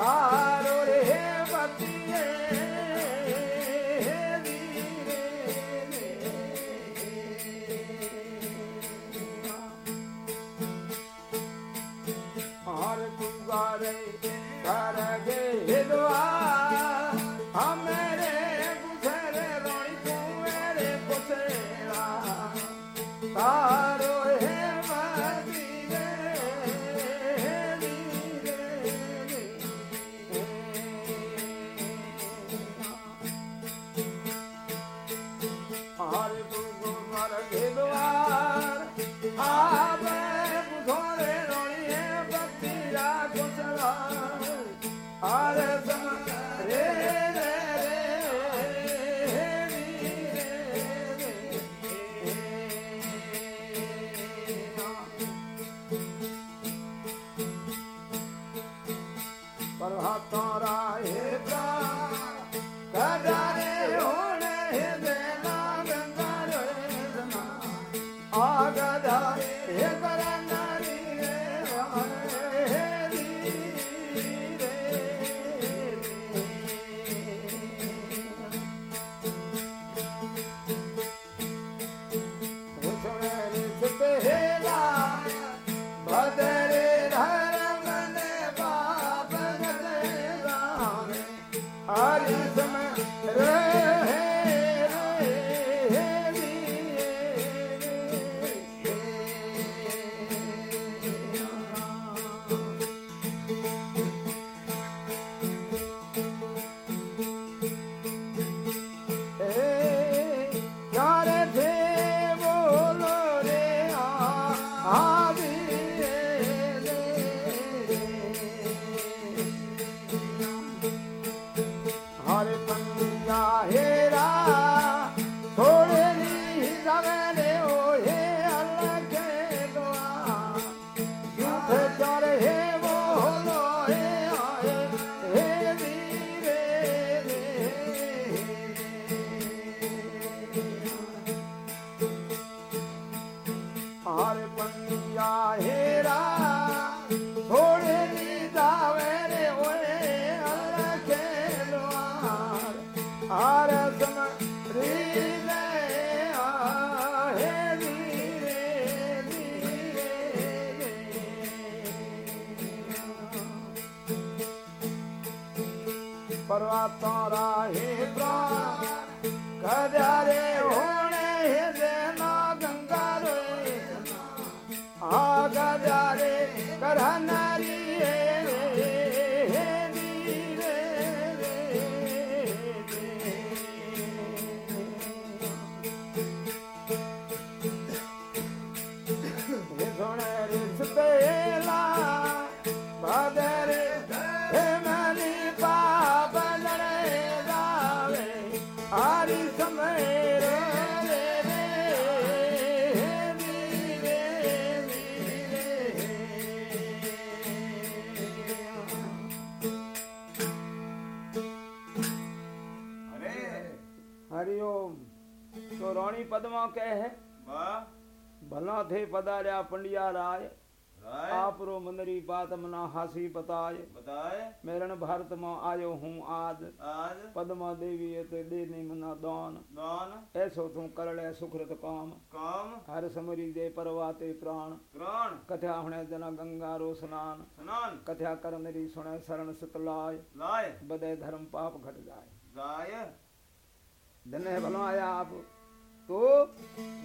Bye. ਪਰਵਾਤਾਂ ਰਾਹੀ ਪ੍ਰਾਣ ਕਰਿਆਰੇ ਹੋਣੇ ਹਿਦੇ ਨਾ ਗੰਗਾ ਰੋਏ ਆ ਗਜਾਰੇ ਕਰਨਾ कह है? भला थे पधार्या पंडिया राय। आप रो मनरी बात मना हासी बताए बताए मेरन भारत मो आयो हूँ आज आज पद्मा देवी ते देने मना दान। दान। ऐसो तू करले सुखरत काम। काम? हर समरी दे परवाते प्राण। प्राण? कथा हणे जना गंगा रो स्नान। स्नान? कथा कर मेरी सुने शरण सत लाय। लाय। बदे धर्म पाप घट जाए जाए धन्य भलो आया आप। તો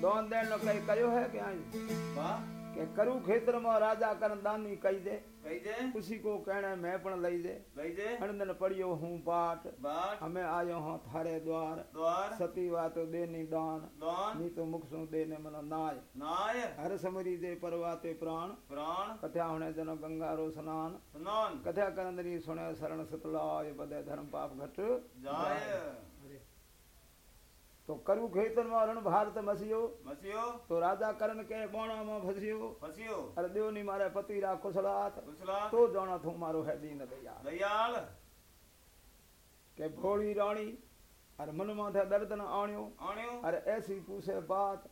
દોન દેણ નો કઈ કયો હે કે આયું વાહ કે કરું ખેતર માં રાજા કરન દાની કહી દે કહી દે ઉસી કો કહેણે મેં પણ લઈ દે લઈ દે હણદન પડ્યો હું પાટ પાટ અમે આયો હો થારે દ્વાર દ્વાર સતી વાતો દેની દાન દાન ની તો મુખ શું દેને મન નાય નાય હર સમરી દે પરવાતે પ્રાણ પ્રાણ કથા હુણે જનો ગંગારો સ્નાન સ્નાન કથા કરન દની સુણે શરણ સતલાય બધે ધર્મ પાપ ઘટ જાય તો કરવું ખેતરમાં રણ ભારત મસ્યો મસ્યો તો રાજા કરણ કે બોણામાં ફસ્યો ફસ્યો અરે દેવની મારે પતિ રા કુશલાત કુશલા તો જાણો તું મારો હે દીન દયા દયાળ કે ભોળી રાણી अरे मन माथे दर्द न आणियो। अरे ऐसी पूछे बात।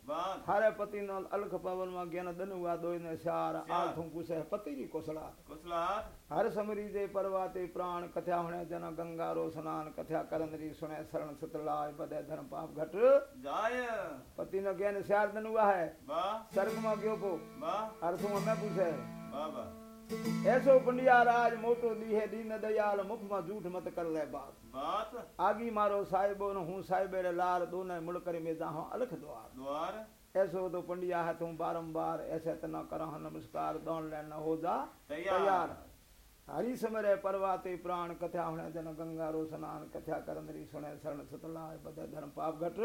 थारे पति नाल अलख पवन मा ज्ञान दन हुआ दोय ने सार आठों पूछे पति जी कुसला कुसला हर समरी जे परवाते प्राण कथ्या हणे जन गंगा रो स्नान कथ्या करन री सुने शरण सतलाय बदे धर्म पाप घट। जाय। पति न ज्ञान सार दन हुआ है सर्ग मा गयो को? अरे तू हमें पूछे। वाह वाह। ऐसो पंडिया राज मोटो दी है दीन दयाल मुख में झूठ मत कर ले बात બાત आगी मारो साहिबो न हूँ साहिबे रे लार दोने मुड़ कर में जाहो अलख द्वार દ્વાર ऐसो तो पंडिया है तुम बारंबार ऐसे तना कर नमस्कार दौड़ ले न हो जा તૈયાર तैयार हरि समरे परवाते प्राण कथा हुणे जन गंगा रो स्नान कथा करंदरी सुणे शरण सतलाय बदे धर्म पाप घट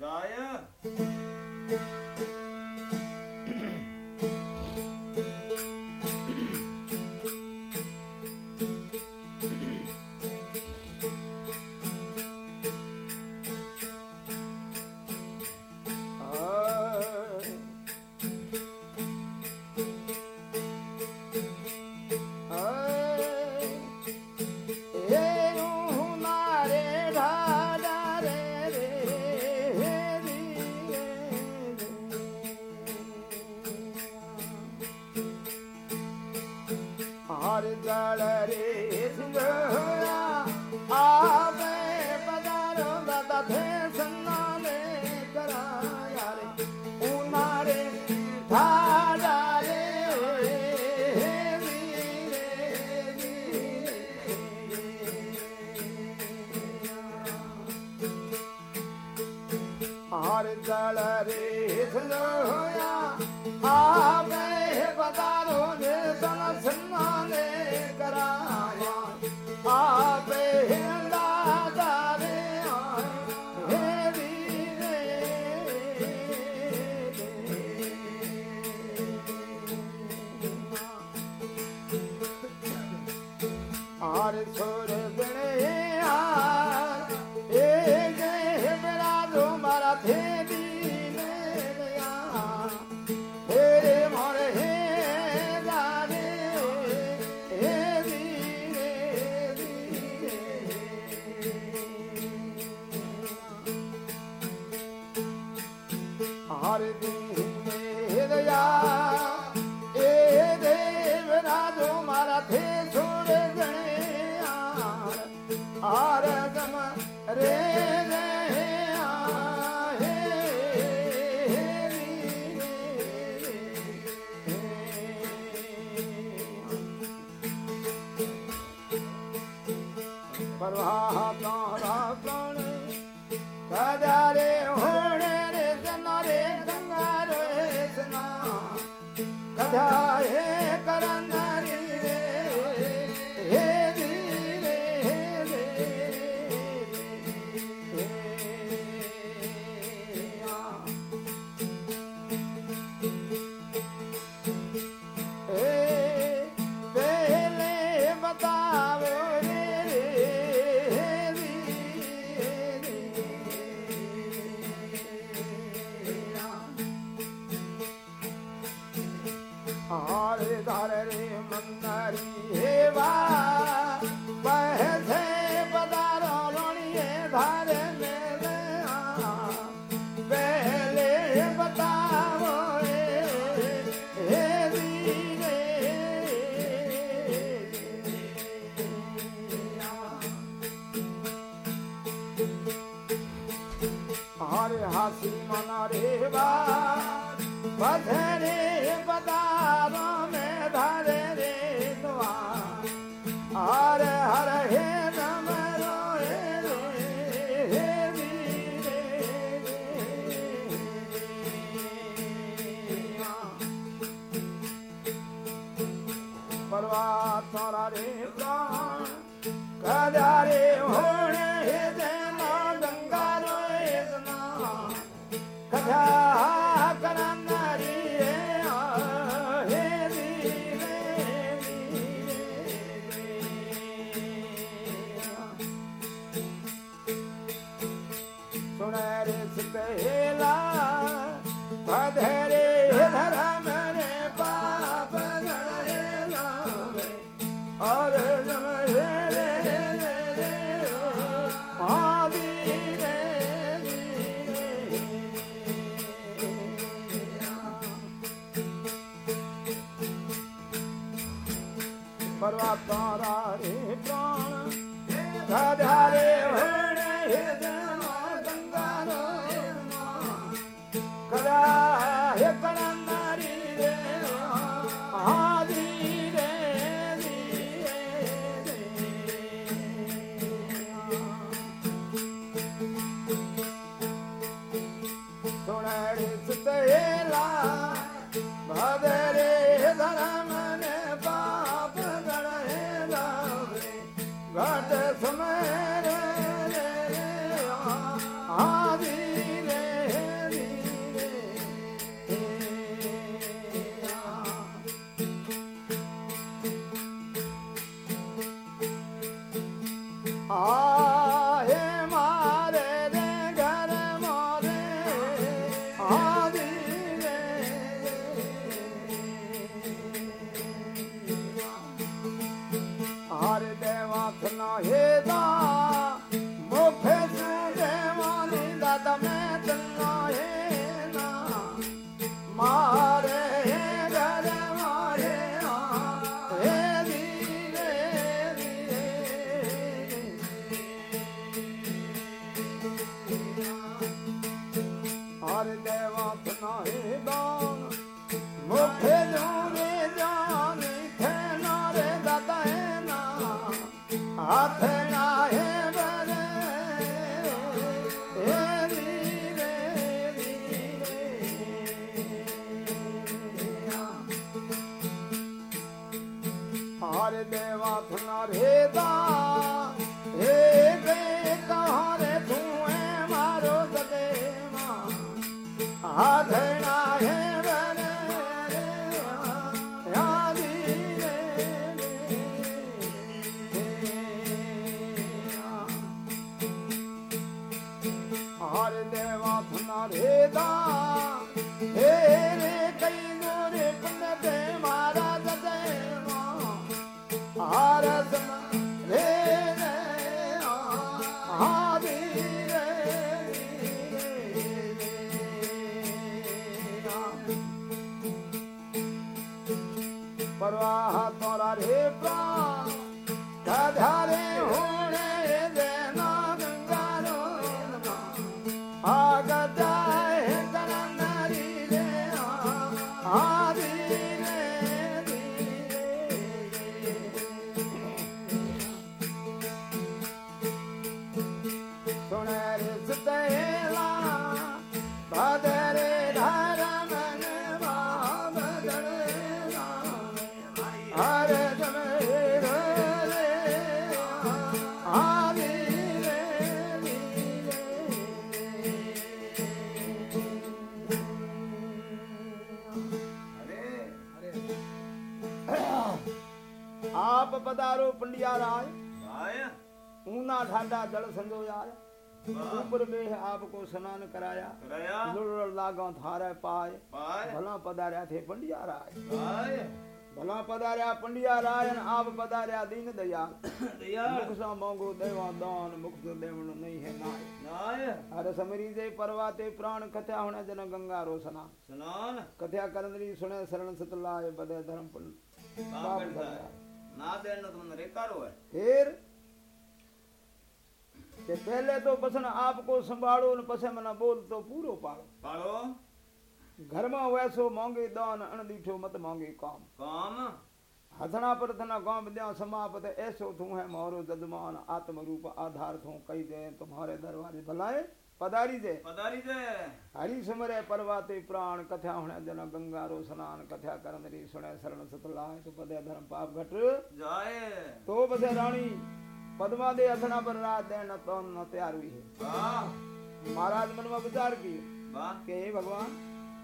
જાય And धारे ठाडा जल संजोयाय वाह। ऊपर में आपको स्नान कराया। लागा थारे पाए। भला पधार्या थे पंडिया राय। भला पधार्या पंडिया रायन आप पधार्या दीन दयाल। दिया मुख सा मांगो देवा दान मुख से देवण नहीं है नाय। नाय। हर समरी दे परवाते प्राण कथ्या होने जन गंगा रोसना स्नान। कथ्या करंदरी सुने शरण सतलाय बदे धर्म है ना देना तो मन रेकारो है। फिर કે પહેલે તો પસંદ આપકો સંભાળો ને પછી મને બોલ તો પૂરો પાડો पालो ઘરમાં વૈસો મોંઘી દાન અણદીઠો મત મોંઘી કામ काम हथना पर थना गांव विद्या समापत ऐसो तू है मोरो जजमान आत्म रूप आधार थू कई दे तुम्हारे दरबारे भलाए पधारी जे पधारी जे हरि समरे परवाते प्राण कथा हुणे जन गंगा रो स्नान कथा करन री सुणे शरण सतलाय तो पदे धर्म पाप घट जाए तो बधे रानी पद्मा पर रात देन तो न तैयार हुई है। वाह। महाराज मन में विचार किए। वाह। कि हे भगवान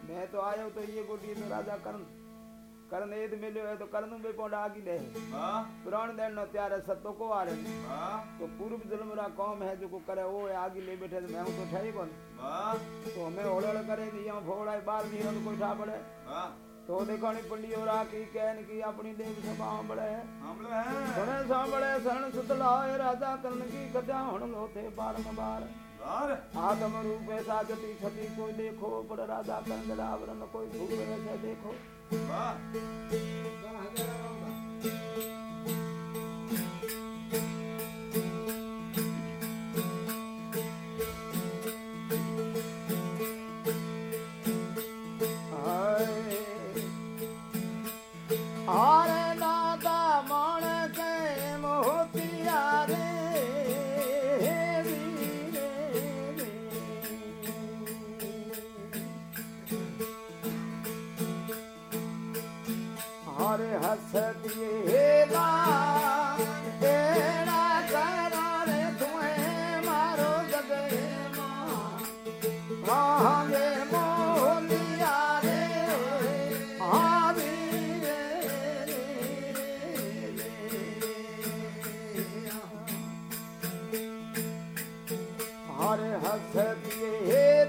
मैं तो आयो तो ये गोटी तो राजा करण करण एद मिलियो है तो करण में पोंड आगी दे पुराण देन न त्यारे सतो को आ रहे तो पूर्व जन्म रा कौम है जो को करे वो आगी ले बैठे तो मैं हूँ तो ठही कोन तो हमें ओड़ल करे नी या फोड़ा बार नहीं कोई ठा पड़े। वाह तो देखो नी पंडी और आकी कहन की अपनी देव सभा बड़े हमले हैं सुने सांभळे शरण सुतलाए राजा करण की कथा हुन लोथे बार न बार बार आदम रूप ऐसा जति छति कोई देखो पर राजा करण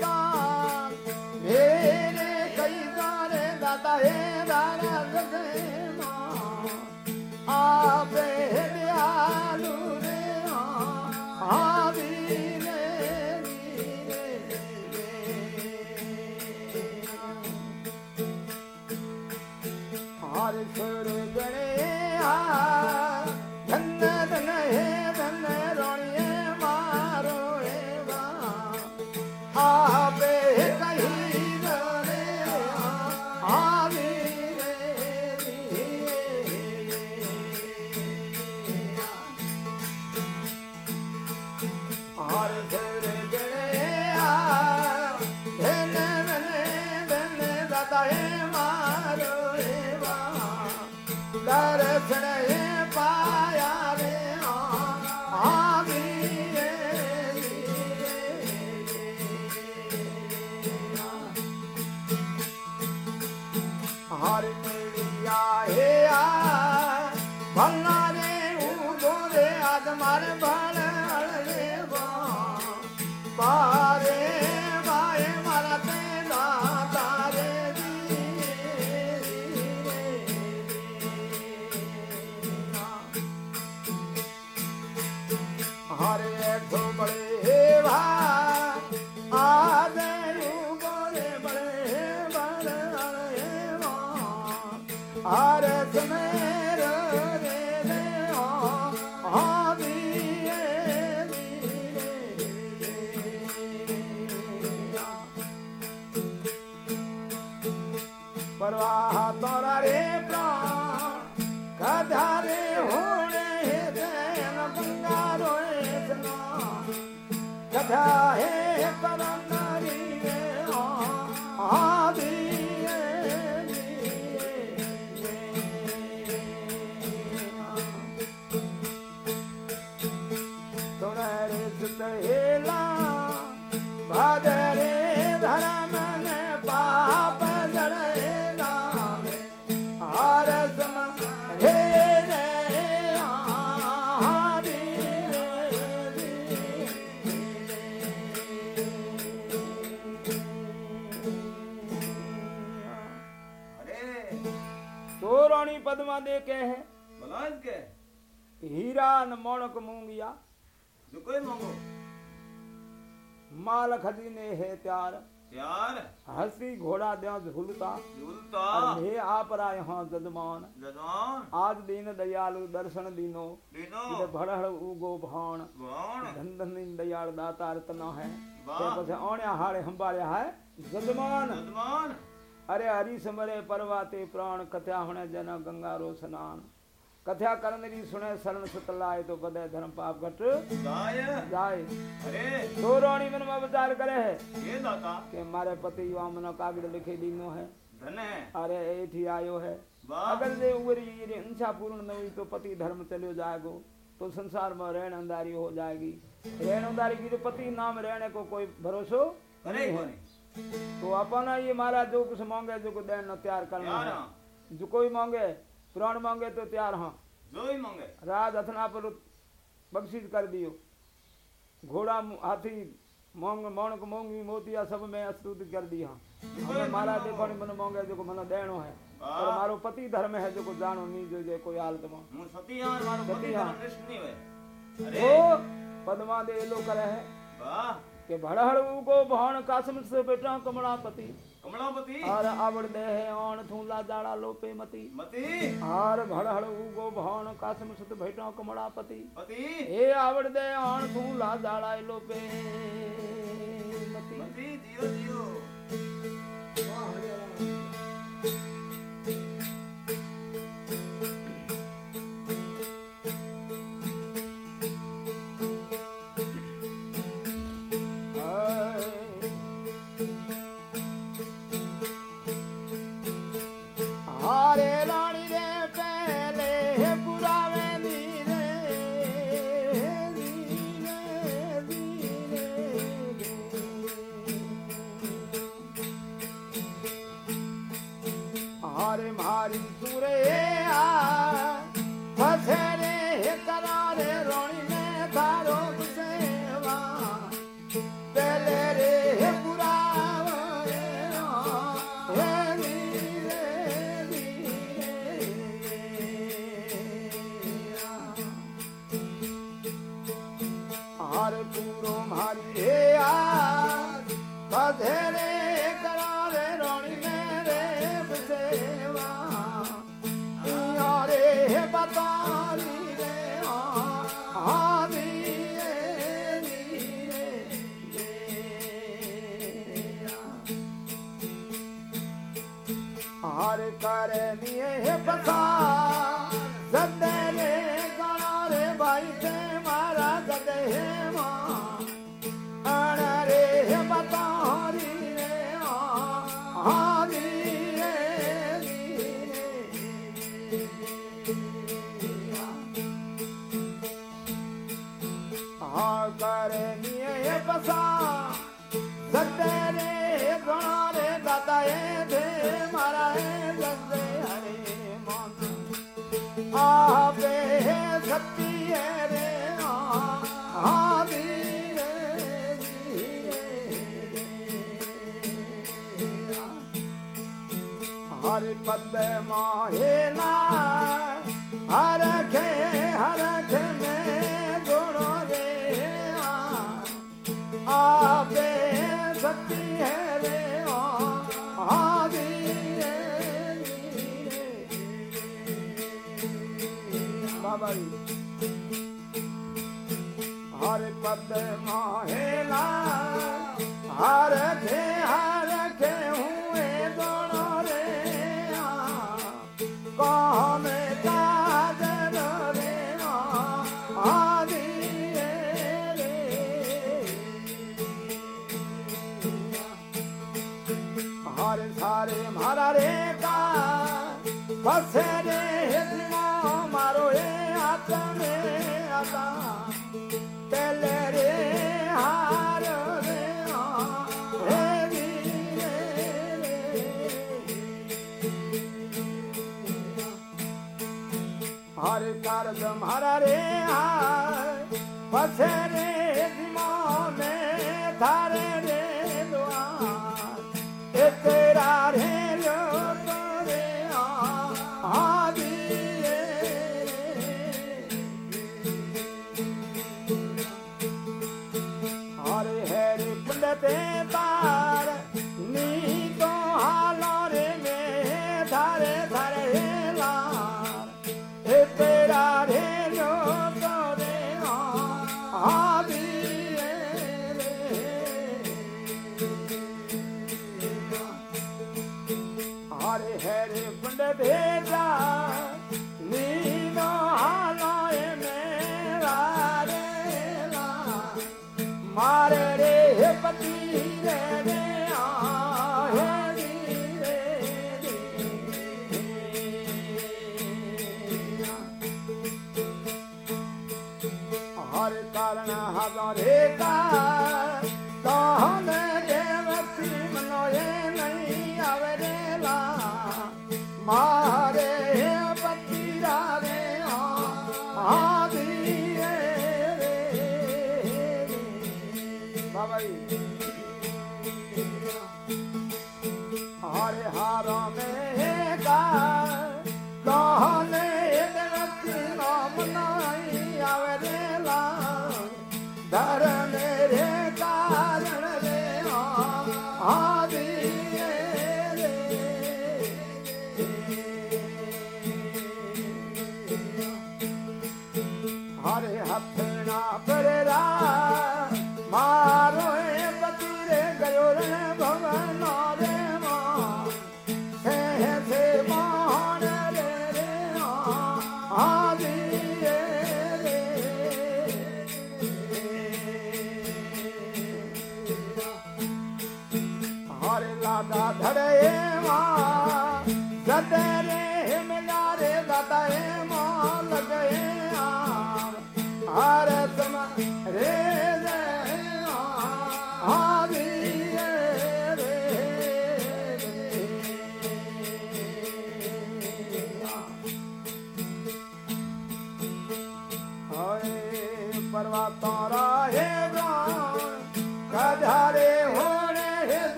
दान मेरे कई सारे दादा हे दारा जगे हरे तो कथा हे हीरा न मोणक मूंगिया माल खजीने है त्यार। यार हसी घोड़ा द्या झूलता झूलता हे आप रा यहाँ जजमान। जजमान। आज दीन दयालु दर्शन दीनो। दीनो। इधर भड़हड़ उगो भाण। गौण धन धन दीन दयाल दाता रतना है। ते पछे औण्या हाड़े हंबाड़े है जजमान। जजमान। अरे हरि समरे परवाते प्राण कथया हुणे जन गंगा रो स्नान। कथया करन री सुने शरण सुत लाए तो बदे धर्म पाप घट। गाय जाए अरे। तो रोणी मन में विचार करे है। ये दाता। कि मारे पति युवा मनो कागड़ लिखे दीनो है। धन है। अरे एठी आयो है। अगर जे उवरी ये इच्छा पूर्ण न हुई तो पति धर्म चलो जाएगो। तो संसार में रहन अंधारी हो जाएगी। रहन अंधारी की तो पति नाम रहने को कोई भरोसो अरे नहीं है। तो अपना ये महाराज जो कुछ मांगे जो को देन तैयार करना है। जो कोई मांगे प्राण मांगे तो तैयार हाँ जो ही मांगे राज हथना पर बख्शीश कर दियो घोड़ा मु- हाथी मोंग मोणक मोंगी मोतिया सब में स्तुति कर दी हाँ हमें महाराज देखो नहीं मन मांगे जो को मन देनो है पर वाह। मारो पति धर्म है जो को जानो नहीं जो जे कोई हालत में હું સતીયાર મારો પતિ સતીયાર. ધર્મ નિષ્ઠ નહીં હોય ओ અરે पद्मा दे लो करे है વાહ कि भड़हड़ को भौण कासम से बेटा कमलापति हर आवड़ दे है ओण थूला जाड़ा लोपे मती। मती। हर घड़हड़ उगो भाण कासम सुत भेटो कमलापति पति। हे आवड़ दे ओण थूला जाड़ा लोपे मती। मती जियो जियो बसे बाबा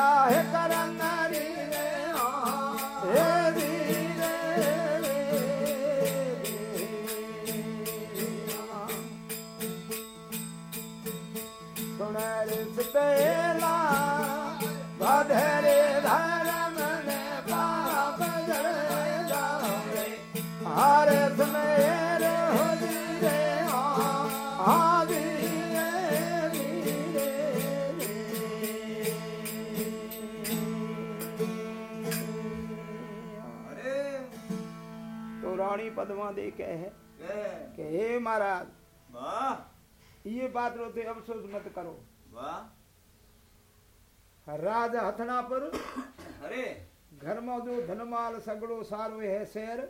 कह जाहे करन री पदमा दे के है। के हे महाराज ये बात रोते अफसोस मत करो। राज हथना पर अरे। घर में जो धनमाल सगड़ो सारो है शेर।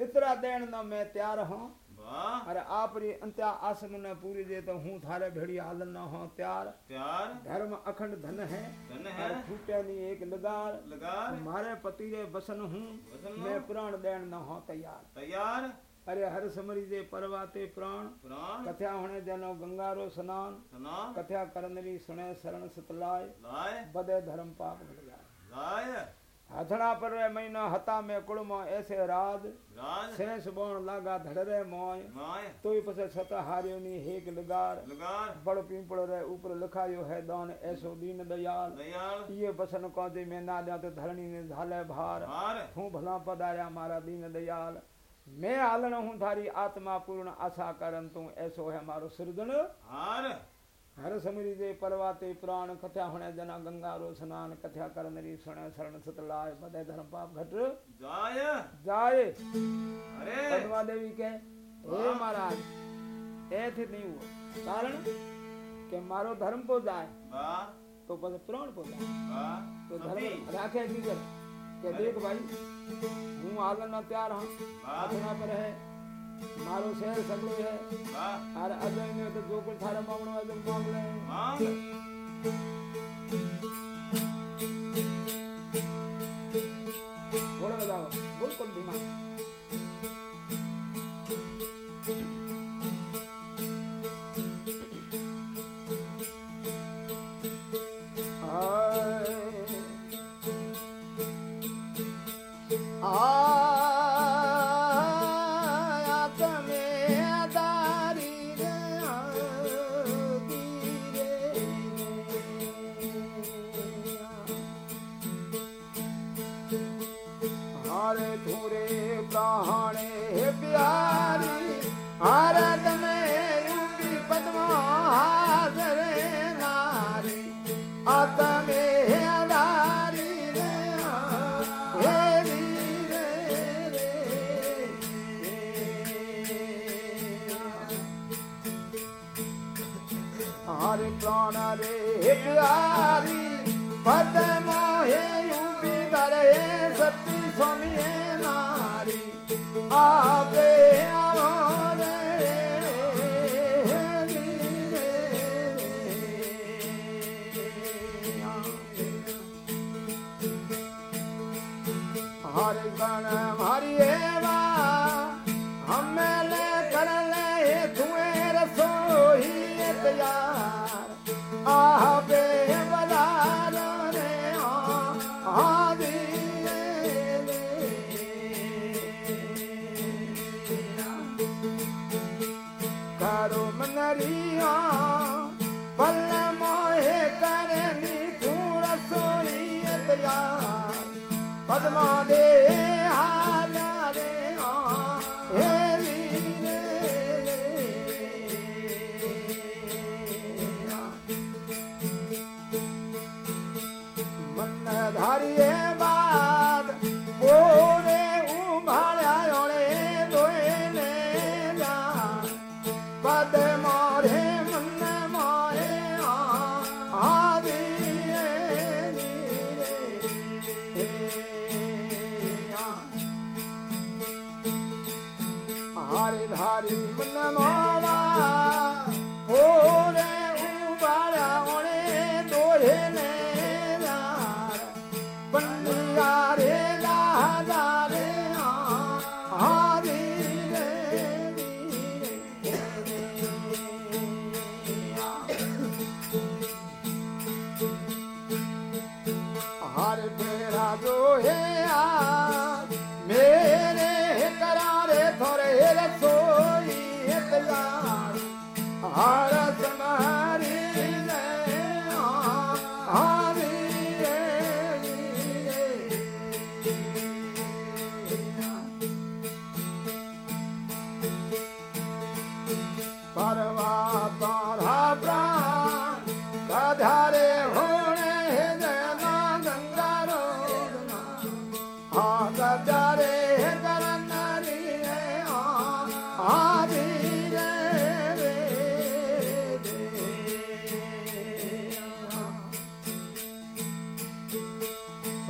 इतरा देन न मैं तैयार हूँ। વાહ अरे आप री अंत्या आसन न पूरी जे तो हूँ थारे भेड़ी हाल न हो त्यार ત્યાર धर्म अखंड धन है ધન और હે छूटे नहीं एक लगार લગાર मारे पति रे बसन हूँ વસન मैं प्राण देण न हो तैयार તૈયાર अरे हर समरी जे परवाते प्राण પ્રાણ कथ्या होने जनो गंगारो स्नान સના कथ्या करनरी सुने शरण सतलाय લાય बदे धर्म पाप घट जाए લાય हथड़ा पर वे महीना हता में कुड़मो ऐसे राज सेंस बोण लागा धड़रे मोय तो ही पसे छता हारियो नी हेक लगार बड़ो पीपड़ रे ऊपर लिखायो है दान ऐसो दीन दयाल ये बसन कौदे में ना जा तो धरणी ने झाले भार हूँ भला पदाया मारा दीन दयाल मैं हालण हूँ थारी आत्मा पूर्ण आशा करन तू ऐसो है मारो सृजन हार हर समरी दे परवाते प्राण कथ्या होने जना गंगा रो स्नान कथ्या कर नरी सुने शरण सतलाय बदे धर्म पाप घट જાય जाए અરે पद्मा देवी के हे महाराज ऐथे नहीं हुआ कारण के मारो धर्म को जाए વાહ तो बस प्राण को जाए વાહ तो નથી धर्म राखे की कर के देख भाई हूँ आलन न तैयार મારો શહેર સગળો છે અરે અજય ને તો જો કોઈ થારે માંગણો હોય તો માંગ લે બોલો બતાવો બોલ કોણ બીમાર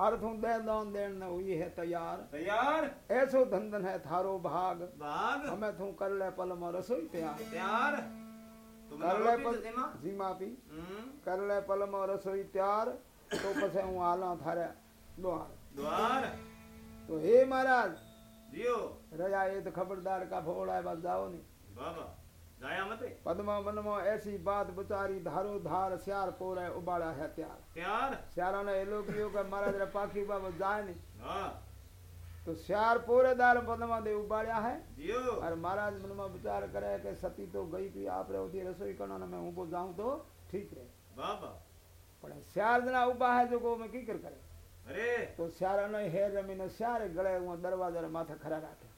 अर्थ दान देन न हुई है तैयार। तैयार? ऐसो धंधन है थारो भाग। भाग? हमें तू कर ले पल में रसोई तैयार। तैयार? तो हम्म। कर ले पल जीमा पी कर ले पल रसोई तैयार तो पसे हूँ आला थारे द्वार। द्वार? तो हे महाराज जियो। रजा ये तो खबरदार का फोड़ा है बस जाओ नहीं। बाबा। पद्मा मन में ऐसी बात बेचारी धारो धार श्यार पोरे उबाड़ा है त्यार। तैयार? श्यारा ने ये लोग यो का महाराज रे पाखी बाबा जाए नहीं। हाँ। तो श्यार पोरे दार पद्मा दे उबाड़ा है। और महाराज मन में विचार करे कि सती तो गई थी आप रहे होती रसोई करना में हूँ को जाऊँ तो ठीक रहे। बाबा। पर श्यार जना उबा है जो को मैं की कर करे? अरे। तो श्यारा ने हेर रमीने श्यारे गले हुआ दरवाज़ा रे माथे खड़ा राखे।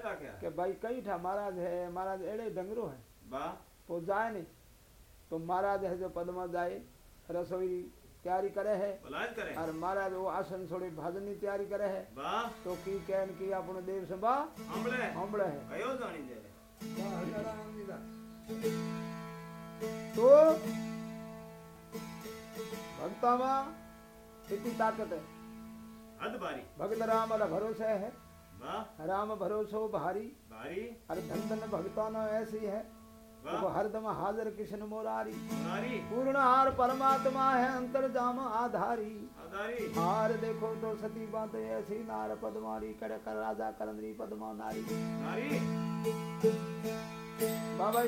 का क्या कि भाई कई था महाराज है महाराज एड़े डंगरो है। बा? तो जाए नहीं। तो महाराज है जो पदमा जाए रसोई तैयारी करे है। करे? और महाराज वो आसन छोड़ी भजनी तैयारी करे है। बा? तो की कहन की अपने देव सभा हमले हमले है। कयो जानी दे। तो भक्तामा इतनी ताकत है। भक्त राम भरोसे है। राम भरोसो भारी। बारी अरे धन धन भक्ताना ऐसी है। बा हरदम हाजर कृष्ण मोरारी। पूर्ण हार परमात्मा है अंतर जाम आधारी। हार देखो तो सती बात ऐसी नार पद्मारी कड़ कर राजा करंदरी पद्मा नारी। नारी। बाबा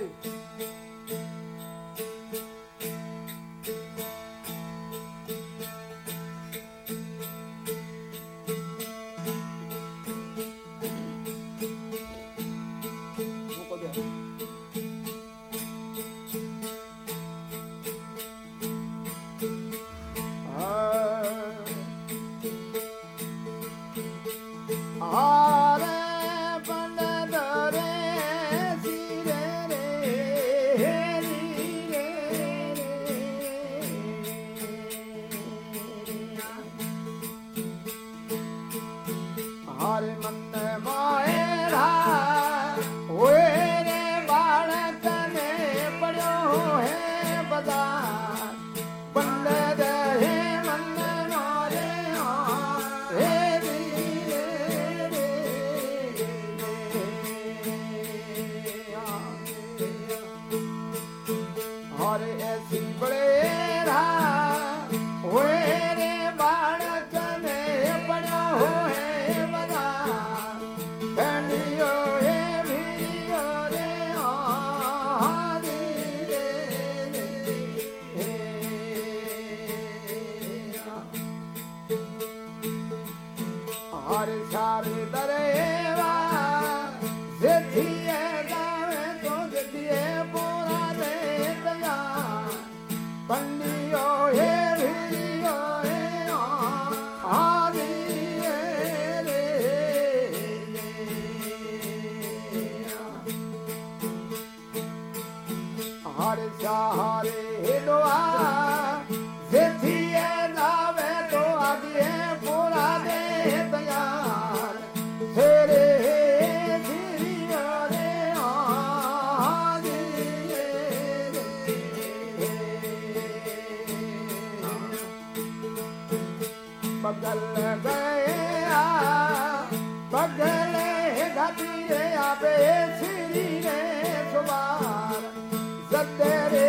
હે सुबार सतरे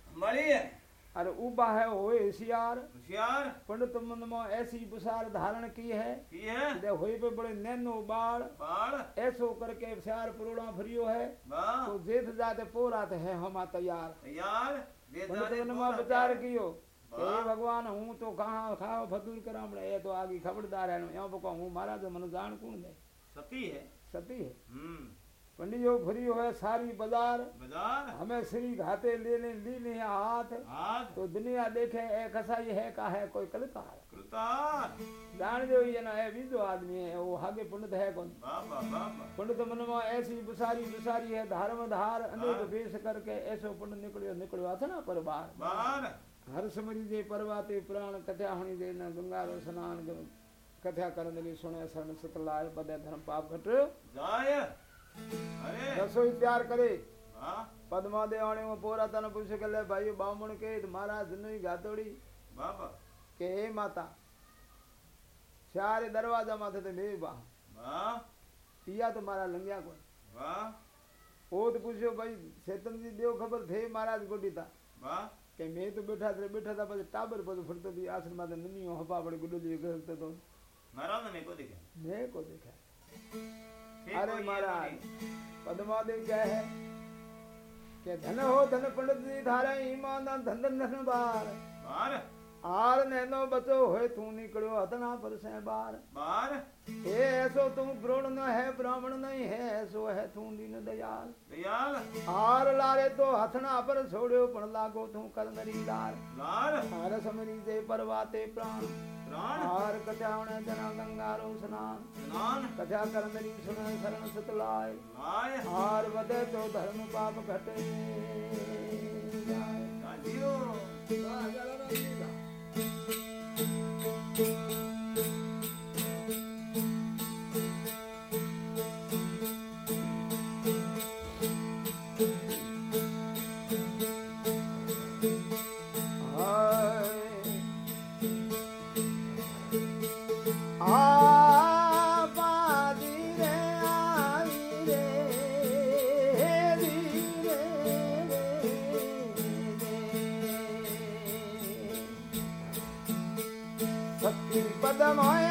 मणि। अरे उबा है होए होशियार होशियार। पंडित मन में ऐसी बुसार धारण की है। की है? दे होए पे बड़े नैनो बाल। बाल। ऐसो करके होशियार पुरोड़ा भरियो है। तो जेठ जाते पोरात है हम तैयार। तैयार? पंडित मन में विचार कियो। हे भगवान हूँ तो कहाँ खाओ फतूल करा हमने ये तो आगे खबरदार है। यहाँ बको हूँ महाराज मन जान कौन है? सती है। सती है? हम्म। पंडियो भरी हुए सारी बाज़ार। बाज़ार? हमें श्री घाते लेने ली नहीं हाथ। हाथ? तो दुनिया देखे ए कसा ये है का है कोई कलतार कलतार जान जो ये ना है बीजो आदमी है वो आगे पंडित है कौन? पंडित मन में ऐसी बुसारी बुसारी है धर्म धार हाँ। अनेक पेश करके ऐसो पंडित निकलियो निकलियो था ना पर बार हर समरी दे परवाते प्राण कथ्या हणी दे न गंगा रो स्नान कथ्या करने लिए सुने शरण सतलाय बदे धर्म पाप घट। जाय રસોઈ તૈયાર કરી પદ્મા દેવાણીમાં પોરાતાને પૂછ્યું કે લે ભાઈ બામણ કે મહારાજની ગાતોડી બાબા કે હે માતા ચારે દરવાજા માથે તે મેં બા પિયા તો મારા લંગ્યા કોઈ વાહ ઓત પૂછ્યો ભાઈ શેતનજી દેવ ખબર થઈ મહારાજ ગોટીતા વાહ કે મેં તો બેઠા રે બેઠા હતા પછી ટાબર બધું ફરતો હતી આસન માથે નમીઓ હપા પડે ગુડુલી ઘર તો મહારાજ ને કો દેખ્યા મેં કો દેખ્યા अरे महाराज पदमा देव क्या है? के धन हो धन पंडित जी धारा ईमान धन धन धन बार? આર નેનો બચો હોય તું નીકળ્યો હતના પર સે બાર બાર એ એસો તું દ્રોણ ન હે બ્રાહ્મણ નહીં હે એસો હે તું દીન દયાલ દયાલ આર લારે તો હથના પર છોડ્યો પણ લાગો તું કરનરી લાર લાલ હાર સમરી જે પરવાતે પ્રાણ પ્રાણ હાર કથાવણે જના ગંગારો સ્નાન સ્નાન કથા કરનરી સુન શરણ સતલાય લાય હાર વધે તો ધર્મ પાપ ઘટે જાય. રાજીઓ આ thank you the morning.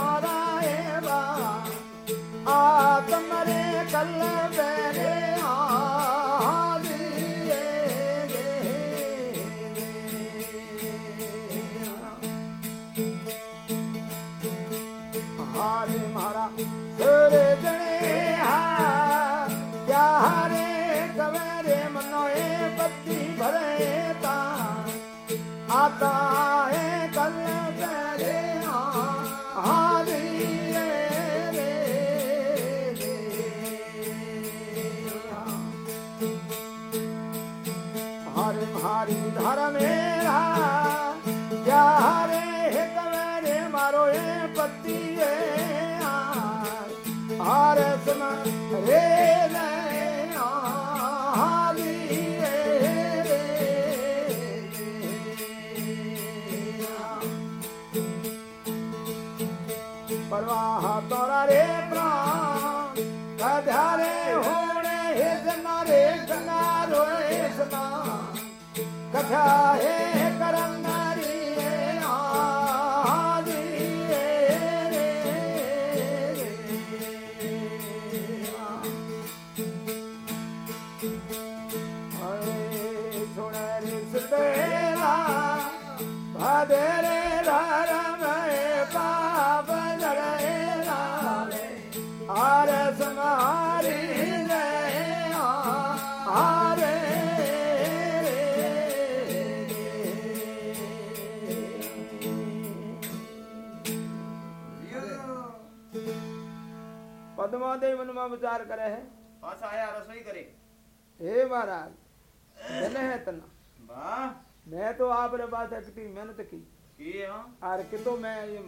संहारी आरे पद्मादेव मनमा विचार करे है। पास आया रसोई करे। हे महाराज मैंने है तना मैं तो आप रे बात है मेहनत की। की हाँ? और कितो मैं ये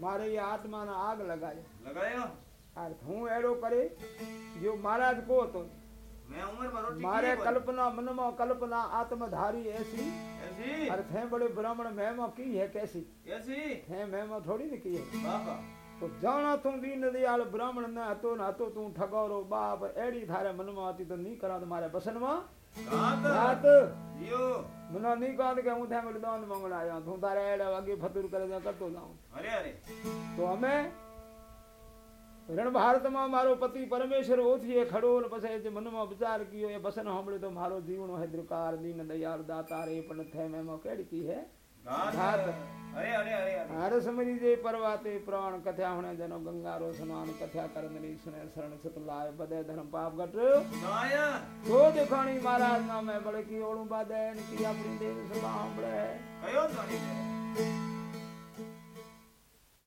मारे ये आत्मा ना आग लगाए। लगायो और हूँ एड़ो करे जो महाराज को तो મેં ઉંમરમાં રોટી मारे કી कल्पना मन में कल्पना आत्मधारी ऐसी એસી और थे बड़े ब्राह्मण मैं में की है कैसी એસી थे मैं में थोड़ी न की है બાપા तो जाना तू दीन दयाल ब्राह्मण न हतो न हतो तू ठगोरो बाप एड़ी थारे मन में आती तो नहीं करा तुम्हारे बसन में કાત रात જીઓ મને નહીં કહો કે હું ત્યાં આગળ દાન માંગણ આવ્યો હું તારે એડે વાગે ફતુર કરે ત્યાં કરતો જાઉં અરે અરે તો અમે રણ ભારતમાં મારો પતિ પરમેશ્વર ઓથીએ ખડો ને પછી જે મનમાં વિચાર કયો એ બસન સાંભળ્યો તો મારો જીવનો હે દ્રકાર દીન દયાળ દાતા રે પણ થે મેં કેડી કી હે घात घात। अरे अरे अरे अरे हर समरी जे परवाते प्राण कथया हुणे जनो गंगा रो स्नान कथया करन री सुने शरण सत लाए बदे धर्म पाप घट नाया तो दिखाणी महाराज ना मैं बड़े की ओणु बादे की अपनी देव सभा बड़े